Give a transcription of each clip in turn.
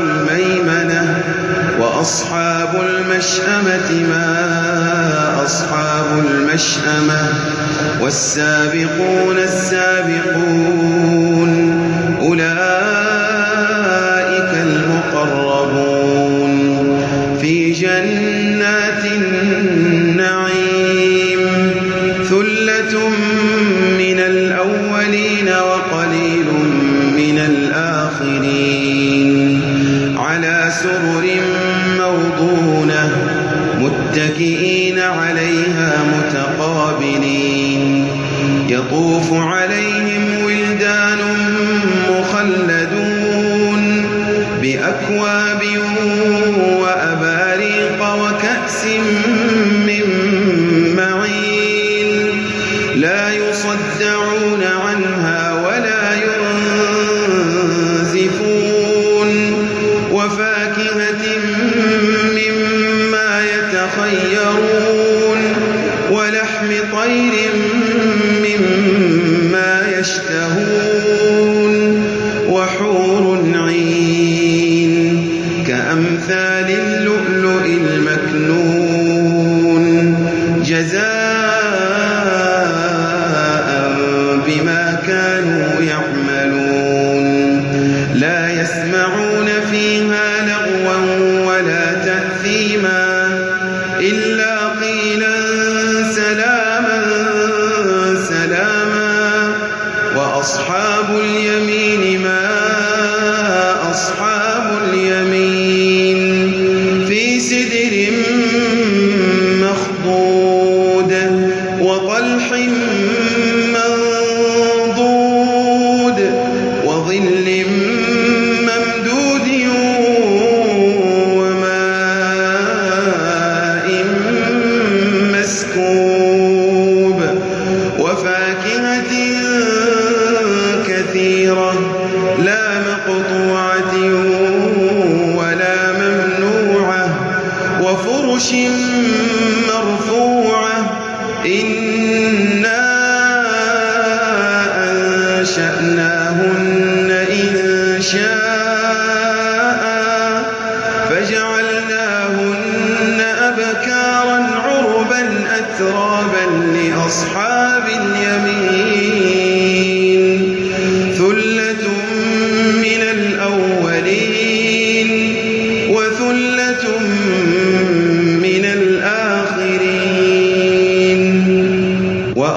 الميمنة وأصحاب المشأمة ما أصحاب المشأمة والسابقون السابقون أولئك يطوف عليهم ولدان مخلدون بأكواب وأباريق وكأس من معين لا يصدعون عنها ولا ينزفون وفاق تشتهون وحور عين كأمثال اللؤلؤ المكنون جزاء بما أصحاب اليمين ما أصحاب اليمين؟ لا مقطوعة ولا ممنوعة وفرش مرفوعة إنا أنشأناهن إن شاء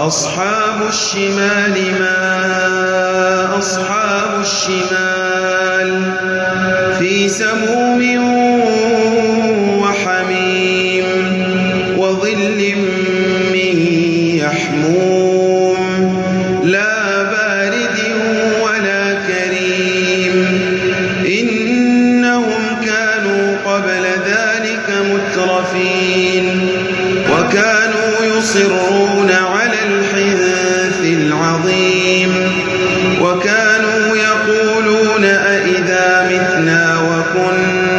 أصحاب الشمال ما أصحاب الشمال في سموم أَإِذَا مِتْنَا وَكُنَّا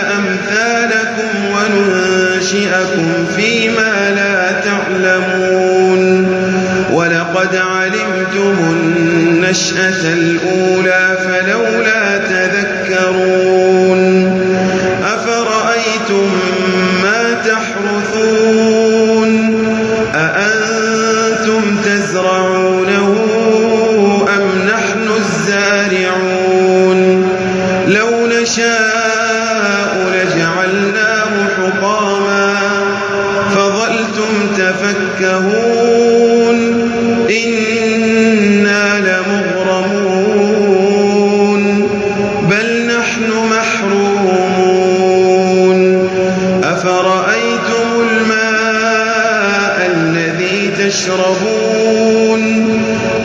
أمثالكم وننشئكم فيما لا تعلمون. ولقد علمتم النشأة الأولى فلولا إنا لمغرمون بل نحن محرومون أفرأيتم الماء الذي تشربون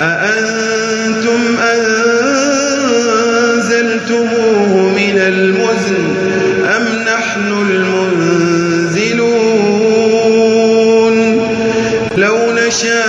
أأنتم أنزلتموه من أم نحن المنزلون لو نشاء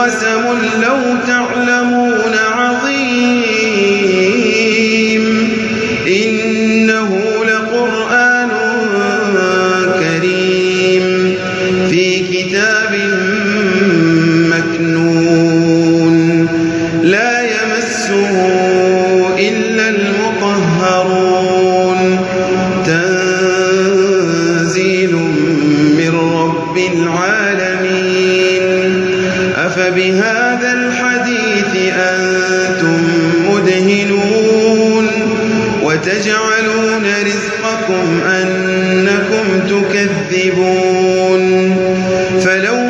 قسم لو تعلمون عظيم. إنه لقرآن كريم. في كتاب مكنون. لا يمسه تجعلون رزقكم أنكم تكذبون. فلو